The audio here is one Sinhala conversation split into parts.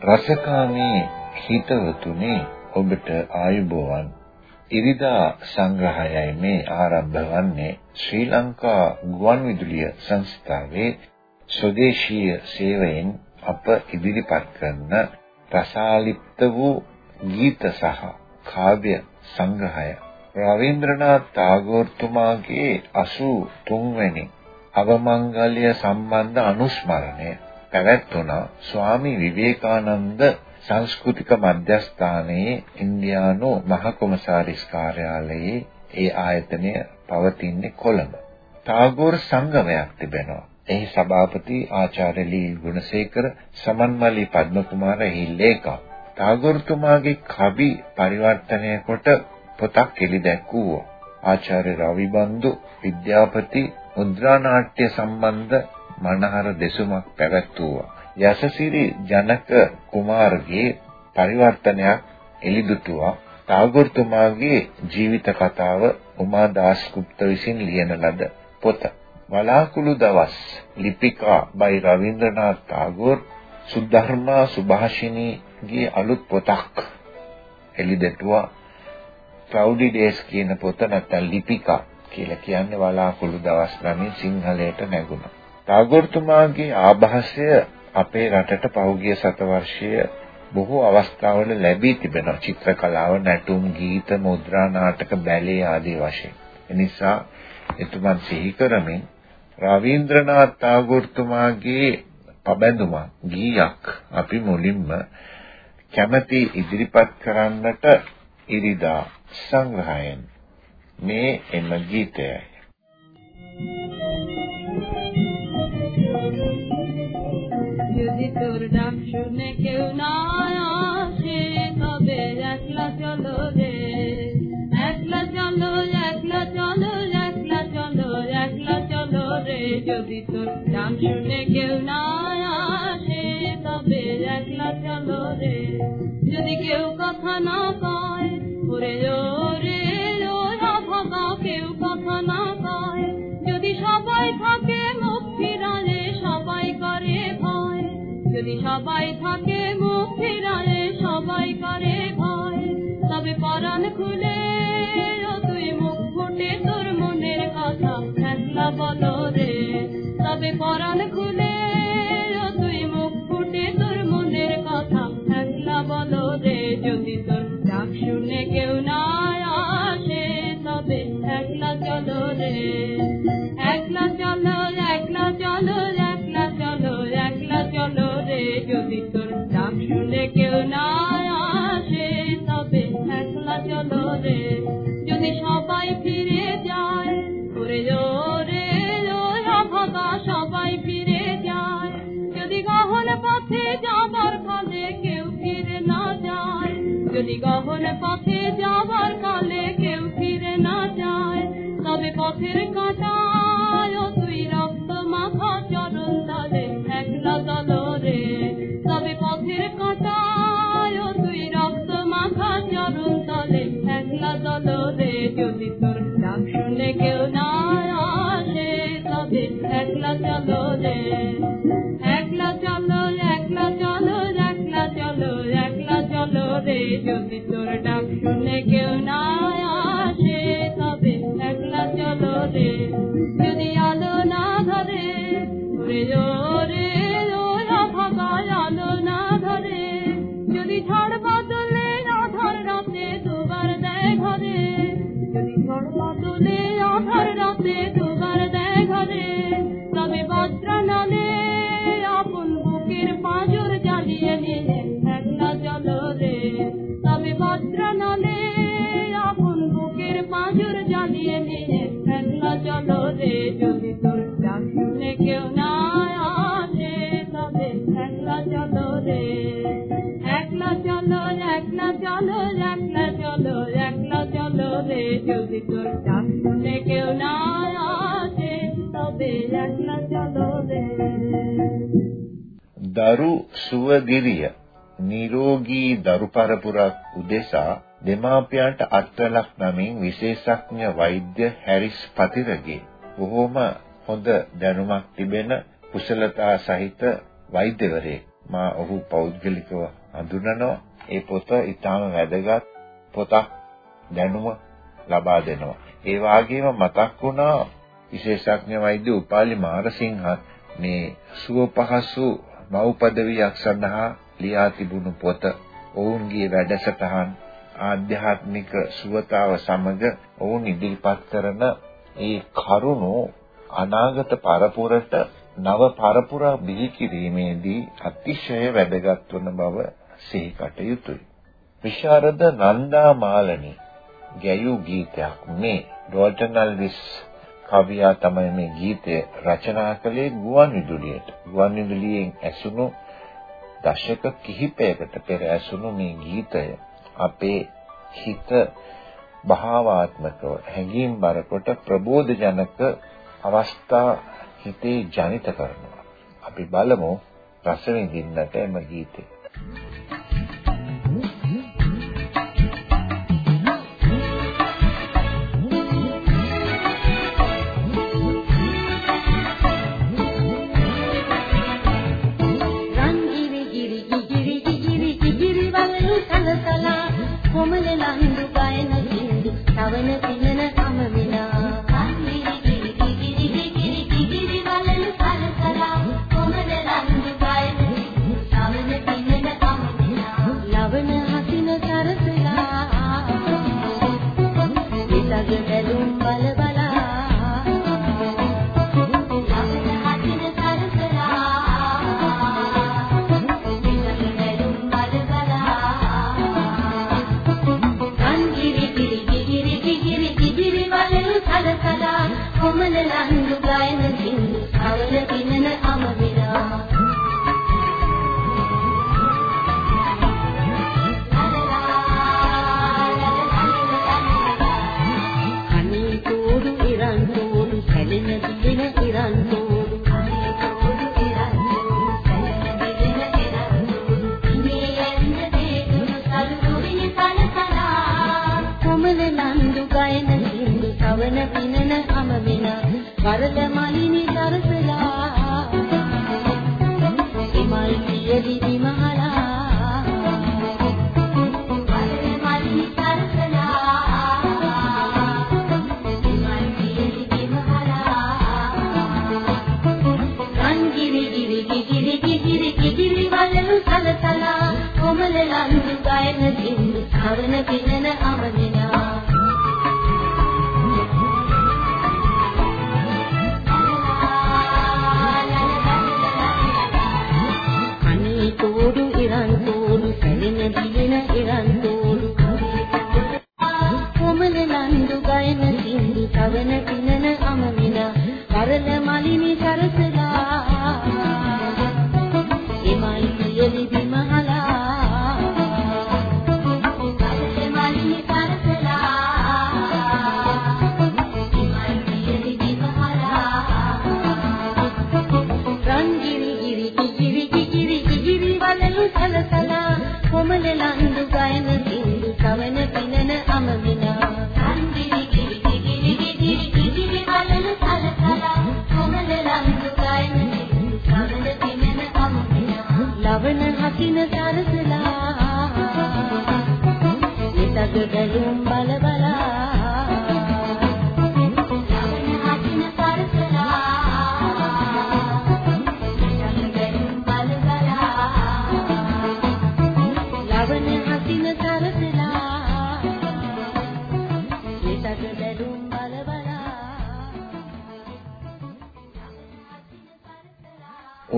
රසකාමී හිතවතුනි ඔබට ආයුබෝවන්. ඉරිදා සංග්‍රහයයි මේ ආරම්භ වන්නේ ශ්‍රී ලංකා ගුවන්විදුලිය සංස්ථාවේ ස්වදේශීය සේවයෙන් අප ඉදිරිපත් කරන රසාලිප්ත වූ ගීත සහ කාව්‍ය සංග්‍රහය. රවීන්ද්‍රනාත් tagore තුමාගේ 83 වෙනි අවමංගල්‍ය සම්බන්ධ අනුස්මරණය පැවැත්වුණා ස්වාමි විවේකානන්ද සංස්කෘතික මධ්‍යස්ථානයේ ඉන්දියානු මහකොමසාරිස් කාර්යාලයේ ඒ ආයතනය පවතින්නේ කොළඹ. ටාගෝර් සංගමයක් තිබෙනවා. එහි සභාපති ආචාර්ය ලී ගුණසේකර සමන්මලි පද්මකුමාර එහි ලේකම්. ටාගෝර්තුමාගේ කවි පරිවර්තනය කොට පොතක් එළි දැක්වුවා. ආචාර්ය රවිබන්දු විද්‍යාපති මුද්‍රා නාට්‍ය සම්බන්ධ මනහර දෙසුමක් පැවැත්වුවා. යසසිරි ජනක කුමාරගේ පරිවර්තනයක් එළිදුටුවා. ටාගෝර්තුමාගේ ජීවිත කතාව උමා දාස්ගුප්ත විසින් ලියන ලද පොත. වලාකුළු දවස් ලිපිකා බයි රවීන්ද්‍රනාත් tagore සුද්ධර්මා සුභාෂිනීගේ අලුත් පොතක් එළිදෙටුවා. cloudy days කියන පොත නැත්නම් ලිපිකා කියලා කියන්නේ වලාකුළු දවස් නමින් සිංහලයට නැගුණා. tagortumaගේ ආభాසය අපේ රටට පහුගිය සතවර්ෂයේ බොහෝ අවස්ථාවල ලැබී තිබෙනවා. චිත්‍ර කලාව නැටුම් ගීත මුද්‍රා නාටක බැලේ ආදී වශයෙන්. එනිසා එතුමන් සිහි කරමින් රවීන්ද්‍රනාත් tagorතුමාගේ පබැඳුමක් ගීයක් අපි මුලින්ම කැමැති ඉදිරිපත් කරන්නට ඉරිදා සංග්‍රහයෙන්. මේ එම ගීතයයි. Thank you. তোর শুনে কেউ না আসে তবে একলা চলো রে। একলা চলো একলা চলো একলা চলো একলা চলো রে। যদি তোর ডাক শুনে কেউ না আসে, তবে একলা চলো রে। যদি কেউ কথা না কয়, ওরে ওরে যদি সবাই থাকে মুখ ফেরায় সবাই করে ভয়। তবে পরাণ খুলে তুই মুখ ফুটে তোর মনের কথা। একলা রে, তবে পরাণ যদি গহন পথে যাবার কালে কেউ ফিরে না যায়, তবে পথের কাটায় তুই রক্ত মাখা চরণ তলে একলা দল রে। তবে পথের কাটায় তুই রক্ত মাখা চরণ তলে একলা দল রে। যদি তোর ডাক শুনে কেউ না আসে, তবে একলা চলো রে। একলা Guna. දරු සුවගිරිය නිරෝගී දරු පරපුරක් උදෙසා දෙමාපියන්ට අත්වලක් නමින් විශේෂඥ වෛද්‍ය හැරිස් පතිරගේ බොහෝම හොඳ දැනුමක් තිබෙන කුසලතා සහිත වෛද්‍යවරයෙක් මා ඔහු පෞද්ගලිකව හඳුනනවා. ඒ පොත ඊටාම වැදගත් පොතක් දැනුම ලබා දෙනවා. ඒ වගේම මතක් වුණා විශේෂඥ වෛද්‍ය උපාලි මාරසිංහත් මේ සුව පහසු මව් පදවියක් සඳහා ලියා තිබුණු පොත ඔවුන්ගේ වැඩසටහන් ආධ්‍යාත්මික සුවතාව සමග ඔවුන් ඉදිරිපත් කරන ඒ කරුණු අනාගත පරපුරට නව පරපුර බිහි කිරීමේදී අතිශය වැදගත් වන බව සිහිකට යුතුයි. විශාරද නන්දා මාලනී ගැයූ ගීතයක් මේ ඩෝල්ටන් අල්විස් කවියා තමයි මේ ගීතය රචනා කළේ ගුවන් විදුලියට. ගුවන් විදුලියෙන් ඇසුණු දශක කිහිපයකට පෙර ඇසුණු මේ ගීතය අපේ හිත භාවාත්මකව හැඟීම් බරකොට ප්‍රබෝධජනක අවස්ථා හිතේ ජනිත කරනවා. අපි බලමු රස විඳින්නට එම ගීතේ.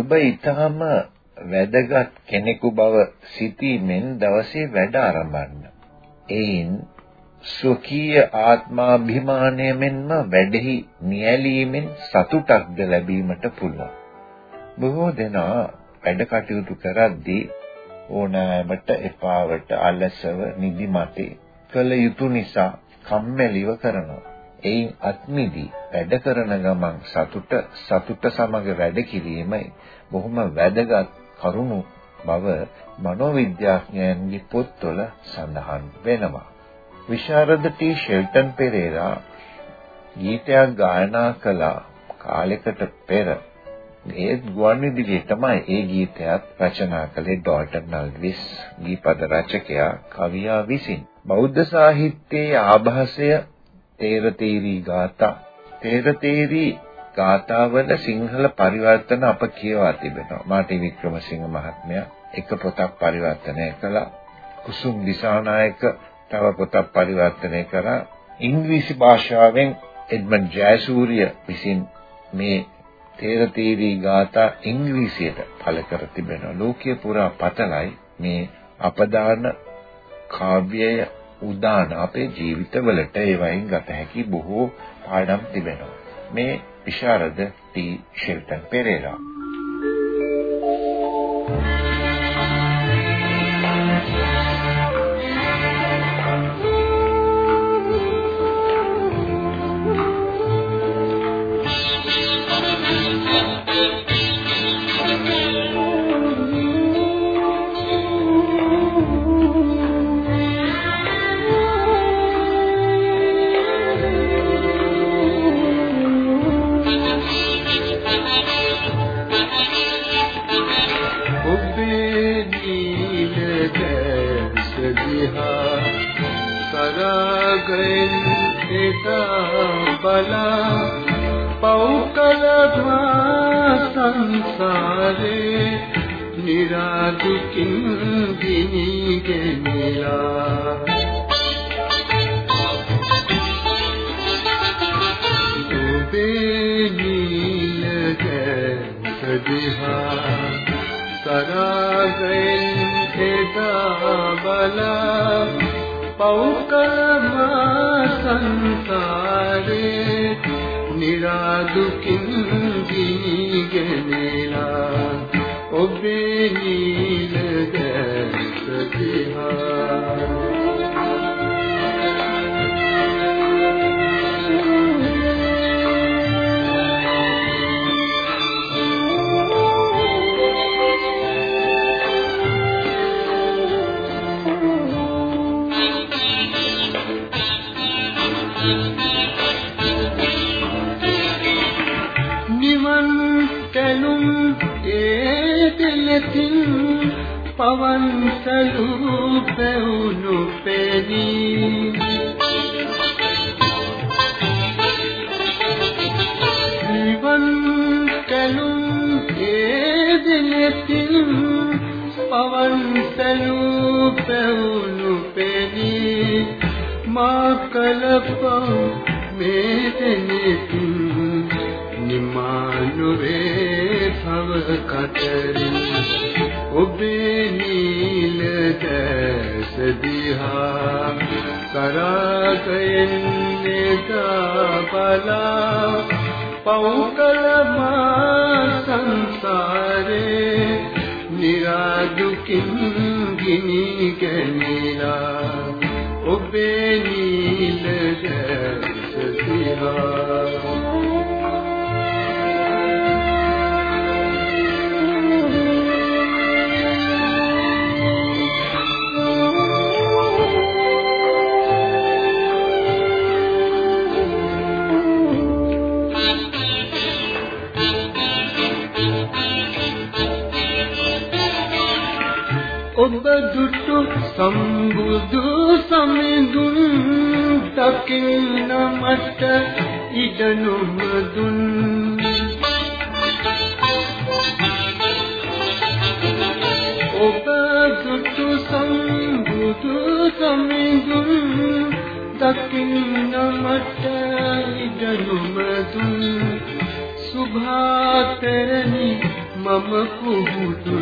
ඔබ ඊටම වැදගත් කෙනෙකු බව සිතීමෙන් දවසේ වැඩ ආරම්භන්න. එයින් ස්වකීය ආත්මාභිමානය මෙන්ම වැඩෙහි නියැලීමෙන් සතුටක්ද ලැබීමට පුළුවන්. බොහෝ දෙනා වැඩ කටයුතු කරද්දී ඕනෑමට එපාවට අලසව නිදිමතේ කළ යුතු නිසා කම්මැලිව කරනවා. එයින් අත්මිදි වැඩ කරන ගමන් සතුට සතුට සමග වැඩ කිරීමයි බොහොම වැදගත් කරුණු බව මනෝවිද්‍යාඥයන්ගේ පොත්වල සඳහන් වෙනවා. විශාරද ටී ෂෙල්ටන් පෙරේරා ගීතයක් ගායනා කළ කාලයකට පෙර ඒ ගුවන්විදුලියේ තමයි ඒ ගීතයත් රචනා කළේ ඩෝල්ටන් නල්විස් ගීපද රචකයා කවියා විසින්. බෞද්ධ සාහිත්‍යයේ ආభాසය තේරතේරි ගාථා තේරතේරි ගාථාවල සිංහල පරිවර්තන අප කියවා තිබෙනවා. මාටි වික්‍රමසිංහ මහත්මයා එක පොතක් පරිවර්තනය කළා. කුසුම් දිසානායක තව පොතක් පරිවර්තනය කරා. ඉංග්‍රීසි භාෂාවෙන් එඩ්මන්ඩ් ජයසූරිය විසින් මේ තේරතීරි ගාථා ඉංග්‍රීසියට පළ කර තිබෙනවා. ලෝකීය පුරා පතලයි මේ අපදාන කාව්‍යය උදාන අපේ ජීවිතවලට ඒවයින් ගත හැකි බොහෝ පාඩම් තිබෙනවා. මේ විශාරද ටී ෂෙල්ටන් පෙරේරා දුකින් ගිනිගෙනලා ඔබේ නීල දැස දිහා පවන් සලු පැවුණු පෙනී. නිවන් කලුම් ඒ දිනෙතින් පවන් සලු පැවුණු පෙනී. මා කලපම් මේ දිනෙතින් නිමානුවේ භව කතරින් ඔබේ නීල දැස දිහා කරකෙන් නිදාබලා පෞකල මා සංසාරේ නිරාදුකින් ගිනි ගැනිලා ඔබේ නීල දැස සම්බුදු සමිඳුන් දකින්න මට ඉඩනුම දුන් ඔබ දුටු සම්බුදු සමිඳුන් දකින්න මට ඉඩනුම දුන් සුභාතරණි මම කුහුදුන්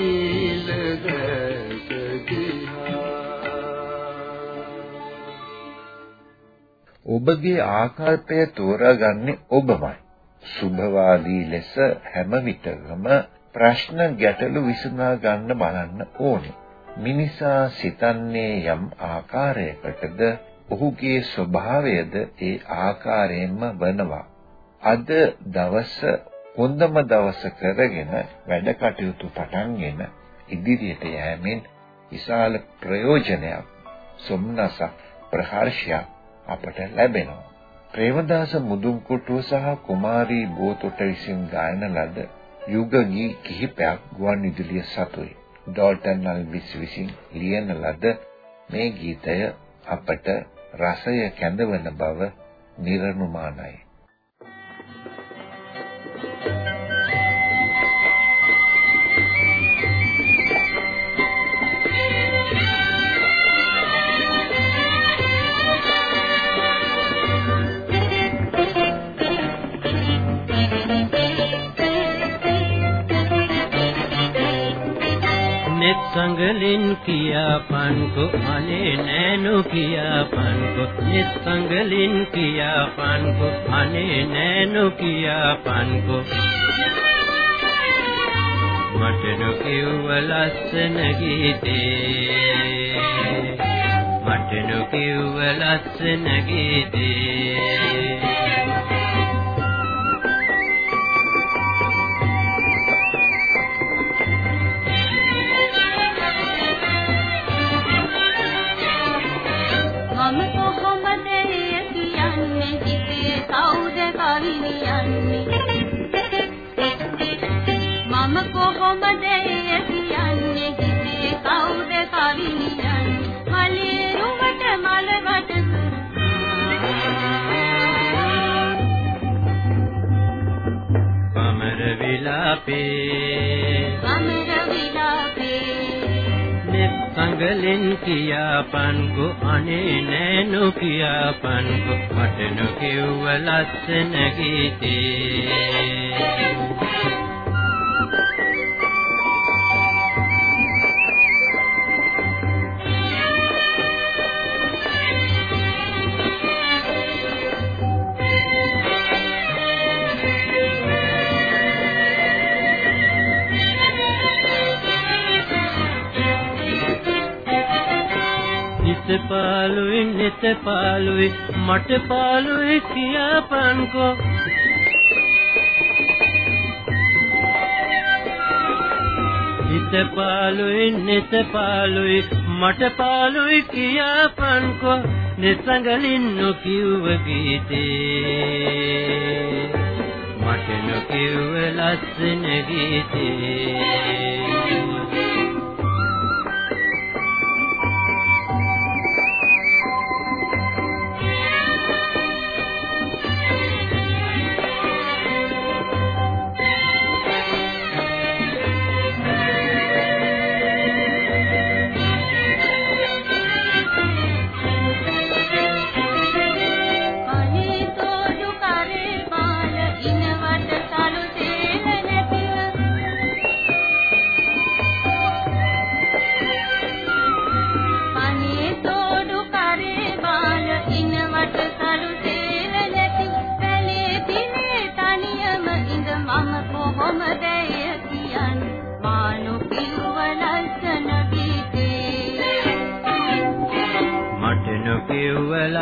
ඔබගේ ආකල්පය තෝරාගන්නේ ඔබමයි. සුභවාදී ලෙස හැම විටම ප්‍රශ්න ගැටලු විසඳා ගන්න බලන්න ඕනේ. මිනිසා සිතන්නේ යම් ආකාරයකටද ඔහුගේ ස්වභාවයද ඒ ආකාරයෙන්ම වනවා. අද දවස හොඳම දවස කරගෙන වැඩ කටයුතු පටන්ගෙන ඉදිරියට යෑමෙන් විශාල ප්‍රයෝජනයක් සොම්නසක් ප්‍රහර්ෂයක් අපට ලැබෙනවා. ප්‍රේමදාස මුදුන්කොටුව සහ කුමාරී බෝතොට විසින් ගායන ලද යුග ගී කිහිපයක් ගුවන් විදුලිය සතුයි. ඩෝල්ටන් අල්විස් විසින් ලියන ලද මේ ගීතය අපට රසය කැඳවන බව නිර්නුමානයි. නිස්සංගලින් කියාපන්කෝ අනේ නෑනු කියාපන්කෝ නිස්සංගලින් කියාපන්කෝ අනේ නෑනු කියාපන්කෝ. මට නොකියුව ලස්සන ගීතේ මට නොකියුව ලස්සන ගීතේ. කොහොමද එය කියන්නේ හිතේ කවුද කවිනියන් මලේ රුවට මලකට කමර විලාපේ. කමර විලාපේ. සංගලෙන් කියාපන්කෝ අනේ නෑනු කියාපන්කෝ මට නොකියුව ලස්සන ගීතේ පාළුයි නිත පාළුයි මට පාළුයි කියාපන්කෝ නිත පාළුයි නිත පාළුයි මට පාළුයි කියාපන්කෝ නිසංගලින් නොකියුව ගීතේ. මට නොකියුව ලස්සන ගීතේ.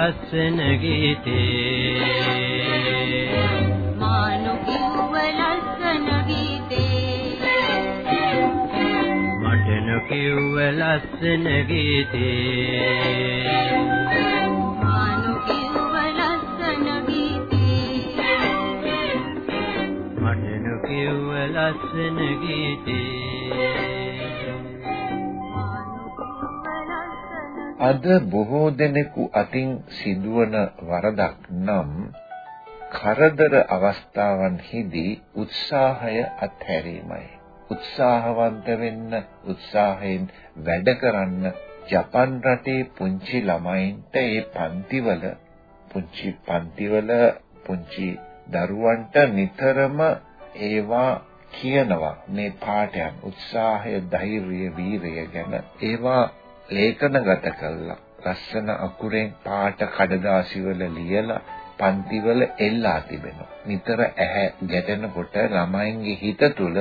ලස්සන ගීතේ. මානු කිව්ව ලස්සන ගීතේ. මට නොකිව්ව ලස්සන ගීතේ. මානු කිව්ව ලස්සන ගීතේ. මට නොකිව්ව ලස්සන ගීතේ අද බොහෝ දෙනෙකු අතින් සිදුවන වරදක් නම් කරදර අවස්ථාවන්හිදී උත්සාහය අත්හැරීමයි. උත්සාහවන්ත වෙන්න උත්සාහයෙන් වැඩ කරන්න ජපන් රටේ පුංචි ළමයින්ට ඒ පන්තිවල පුංචි පන්තිවල පුංචි දරුවන්ට නිතරම ඒවා කියනවා මේ පාඩයන් උත්සාහය ධෛර්යය වීරය ගැන ඒවා ලේඛනගත කළා ලස්සන අකුරෙන් පාට කඩදාසිවල ලියලා පන්තිවල එල්ලා තිබෙනවා. නිතර ඇහැ ගැටෙනකොට ළමයින්ගේ හිත තුළ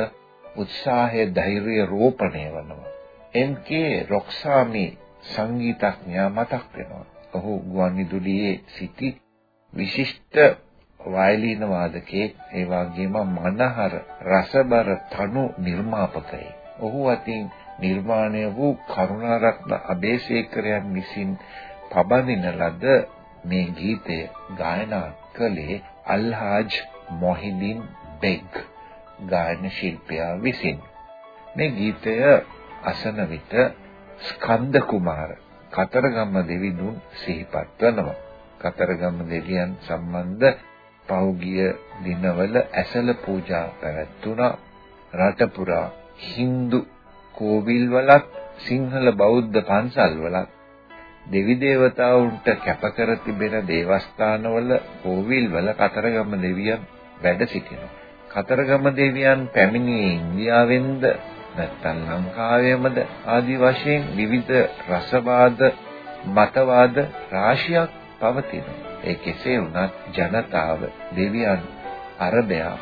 උත්සාහය ධෛර්යය රෝපණය වෙනවා. එම්.කේ රොක්සාමි සංගීතඥයා මතක් වෙනවා. ඔහු ගුවන්විදුලියේ සිටි විශිෂ්ට වයලීන වාදකයෙක් ඒ වගේම මනහර රසබර තනු නිර්මාපකයෙක්. ඔහු අතින් නිර්මාණය වූ කරුණාරත්න අබේසේකරයන් විසින් පබඳින ලද මේ ගීතය ගායනා කළේ අල්හාජ් මොහිදින් බෙග් ගායන ශිල්පියා විසින්. මේ ගීතය අසන විට ස්කන්ධ කුමාර කතරගම දෙවිඳුන් සිහිපත් වෙනවා. කතරගම දෙවියන් සම්බන්ධ පෞගිය දිනවල ඇසල පූජා පැවැත්වුණා. රට පුරා Hindu කෝවිල් වලත් සිංහල බෞද්ධ පන්සල් වලත් දෙවි දේවතාවුන්ට කැපකර තිබෙන දේවස්ථානවල කෝවිල්වල කතරගම දෙවියන් වැඩ සිටිනවා. කතරගම දෙවියන් පැමිණියේ ඉන්දියාවෙන්ද නැත්නම් ලංකාවේමද ආදි වශයෙන් විවිධ රසවාද මතවාද රාශියක් පවතිනවා. ඒ කෙසේ වුණත් ජනතාව දෙවියන් අරබයා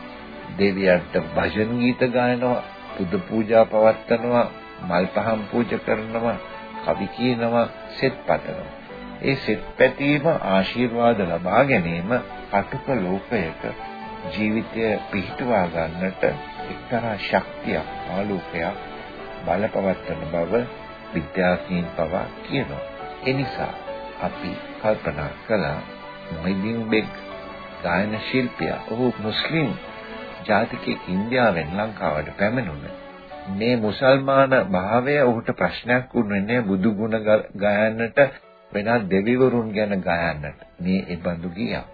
දෙවියන්ට භජන් ගීත ගායනවා පුද පූජා පවත්වනවා මල් පහන් පූජා කරනවා කවි කියනවා සෙත් පතනවා. ඒ සෙත් පැතීම ආශිර්වාද ලබා ගැනීම කටුක ලෝකයක ජීවිතය පිහිටුවා ගන්නට එක්තරා ශක්තියක් ආලෝකයක් බලපවත්වන බව විද්‍යාඥයින් පවා කියනවා. ඒ නිසා අපි කල්පනා කළා මොහිදින් බෙග් ගායන ශිල්පියා ඔහු මුස්ලිම් ජාතිකයෙක් ඉන්දියාවෙන් ලංකාවට පැමිණුණ. මේ මුසල්මාන භාවය ඔහුට ප්‍රශ්නයක් වුණේ බුදු ගුණ ගයන්නට වෙනත් දෙවිවරුන් ගැන ගයන්නට. මේ ඒ බඳු ගියා.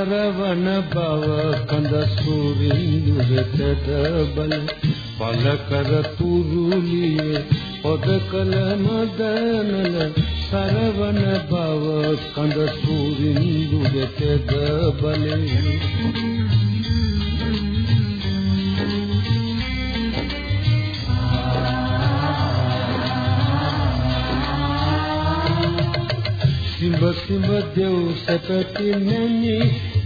සරවන බව කඳ සූරින්දු වෙතද බල පල කර තුරුලියේ පොද කල මදනල සරවන බව කඳ සූරින්දු වෙතද බලේ සිඹ සිඹ දෙව් සැපති නැනි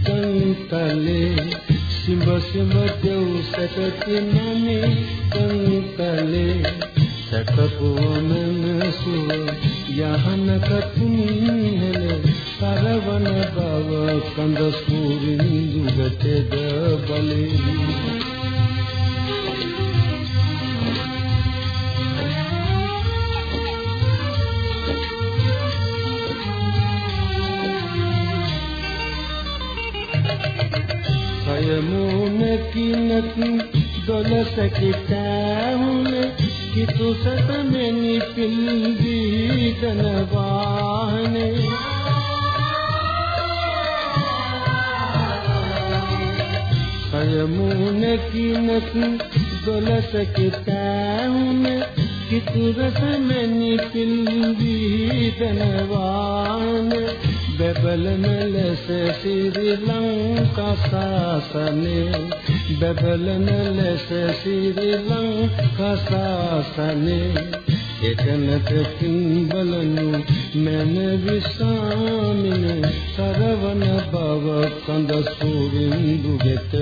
කන්තලේ සිඹ සිඹ දෙව් සැපති නැනි කන්තලේ සැපපුවමන සුව යහන කතුන්හෙල කරවන බව කඳ සූරින්දු ගතද බලේ. යමුනකිනක් දොලසකිටාවුන කිතු සතමෙනි පිල්දීතන වාහනේ. යමුනකිනක් දොලසකිටාවුන කිතු රසමෙනි පිල්දීතන වාහනේ. බබලන ලෙස ශ්‍රී ලංකා සාසනේ බබලන ලෙස ශ්‍රී ලංකා සාසනේ එකනට කිඹලනු මන විසාමින. සරවන බව කඳ සූරින්දු වෙතද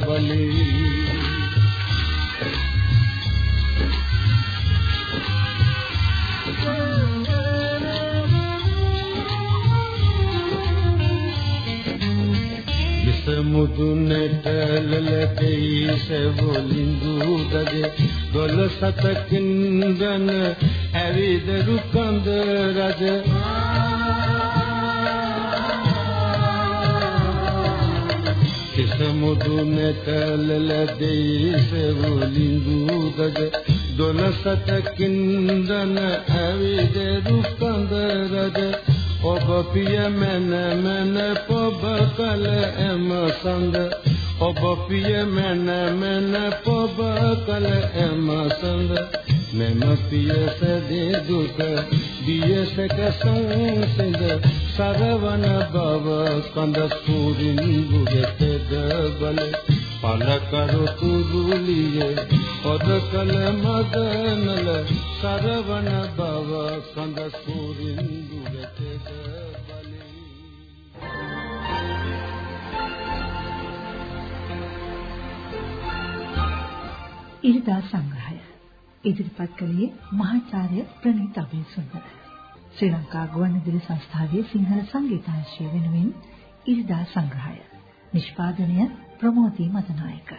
බලී. මුදුනට ලලතේ සෙවොලින්දු දගේ ගොල සතකින් දන ඇවිදරු කඳ රජ. කිස මුදුනට ලලතේ සෙවොලින්දු දගේ දොළසතකින්දන ඇවිදරු කඳ රජ. ඔබ පිය මන මන පොබ කල එම සඳ. ඔබ පිය මන මන පොබ කල එම සඳ. මෙම පිය සදේ දුක දියසක සංසිඳ. සරවන බව කඳ සූරින් බුගෙතද බල. පලකරු කුරුලියේ පොදකල මදනල සරවන බව කඳ සූරින් බුගෙතද බල. ඉරිදා සංග්‍රහය. ඉදිරිපත් කළේ මහාචාර්ය ප්‍රනීත අබේසුන්දර ශ්‍රී ලංකා ගුවන්විදුලි සංස්ථාවේ සිංහල සංගීතාංශය වෙනුවෙන් ඉරිදා සංග්‍රහය. නිෂ්පාදනය プロモーティーもじないか